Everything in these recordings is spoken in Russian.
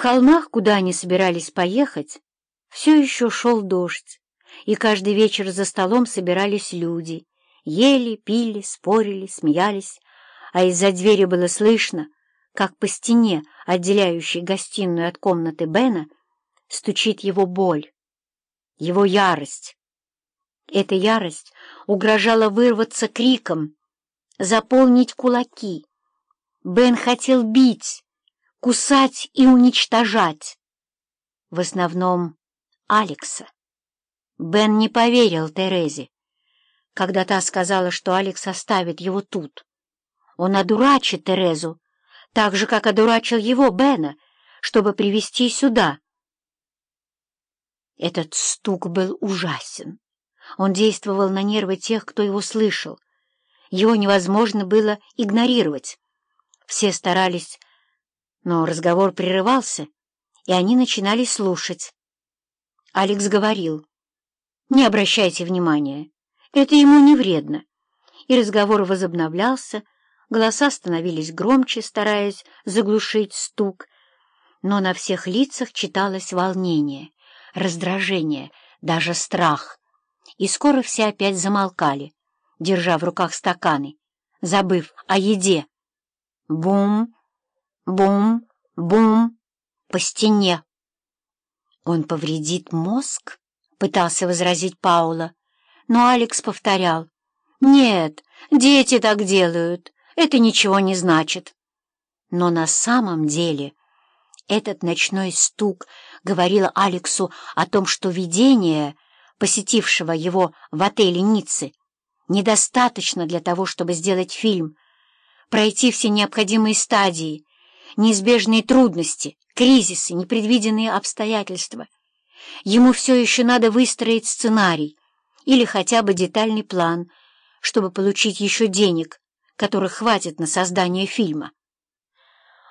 холмах, куда они собирались поехать, все еще шел дождь, и каждый вечер за столом собирались люди, ели, пили, спорили, смеялись, а из-за двери было слышно, как по стене, отделяющей гостиную от комнаты Бена, стучит его боль, его ярость. Эта ярость угрожала вырваться криком, заполнить кулаки. Бен хотел бить, кусать и уничтожать. В основном Алекса. Бен не поверил Терезе, когда та сказала, что Алекс оставит его тут. Он одурачит Терезу, так же, как одурачил его, Бена, чтобы привести сюда. Этот стук был ужасен. Он действовал на нервы тех, кто его слышал. Его невозможно было игнорировать. Все старались, но разговор прерывался, и они начинали слушать. Алекс говорил, «Не обращайте внимания, это ему не вредно». И разговор возобновлялся, голоса становились громче, стараясь заглушить стук, но на всех лицах читалось волнение, раздражение, даже страх. И скоро все опять замолкали, держа в руках стаканы, забыв о еде. Бум, бум, бум по стене. «Он повредит мозг?» — пытался возразить Паула. Но Алекс повторял. «Нет, дети так делают. Это ничего не значит». Но на самом деле этот ночной стук говорил Алексу о том, что видение, посетившего его в отеле Ниццы, недостаточно для того, чтобы сделать фильм, пройти все необходимые стадии, неизбежные трудности, кризисы, непредвиденные обстоятельства. Ему все еще надо выстроить сценарий или хотя бы детальный план, чтобы получить еще денег, которых хватит на создание фильма.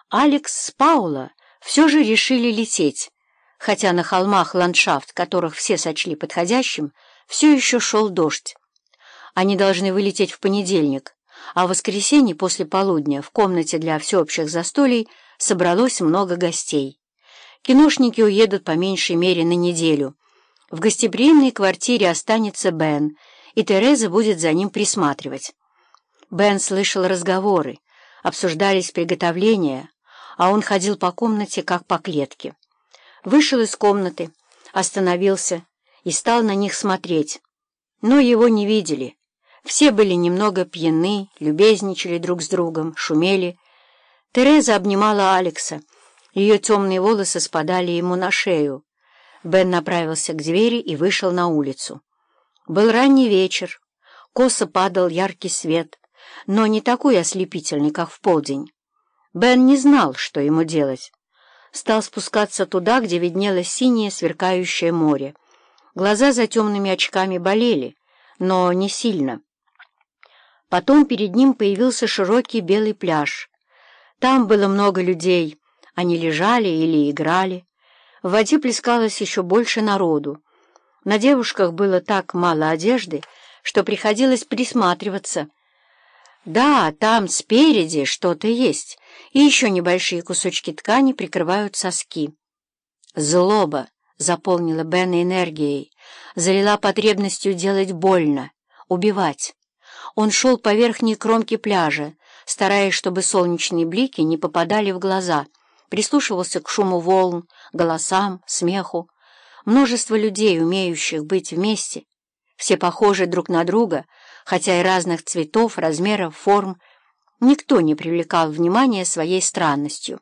Алекс с Паула все же решили лететь, хотя на холмах ландшафт, которых все сочли подходящим, все еще шел дождь. Они должны вылететь в понедельник, а в воскресенье после полудня в комнате для всеобщих застолий собралось много гостей. Киношники уедут по меньшей мере на неделю. В гостеприимной квартире останется Бен, и Тереза будет за ним присматривать. Бен слышал разговоры, обсуждались приготовления, а он ходил по комнате, как по клетке. Вышел из комнаты, остановился и стал на них смотреть. Но его не видели. Все были немного пьяны, любезничали друг с другом, шумели. Тереза обнимала Алекса. Ее темные волосы спадали ему на шею. Бен направился к двери и вышел на улицу. Был ранний вечер. Косо падал яркий свет, но не такой ослепительный, как в полдень. Бен не знал, что ему делать. Стал спускаться туда, где виднелось синее сверкающее море. Глаза за темными очками болели, но не сильно. Потом перед ним появился широкий белый пляж. Там было много людей. Они лежали или играли. В воде плескалось еще больше народу. На девушках было так мало одежды, что приходилось присматриваться. Да, там спереди что-то есть, и еще небольшие кусочки ткани прикрывают соски. Злоба заполнила Бена энергией, залила потребностью делать больно, убивать. Он шел по верхней кромке пляжа, стараясь, чтобы солнечные блики не попадали в глаза, прислушивался к шуму волн, голосам, смеху. Множество людей, умеющих быть вместе, все похожи друг на друга, хотя и разных цветов, размеров, форм, никто не привлекал внимания своей странностью.